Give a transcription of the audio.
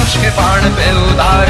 धनुष के बाण पे उतार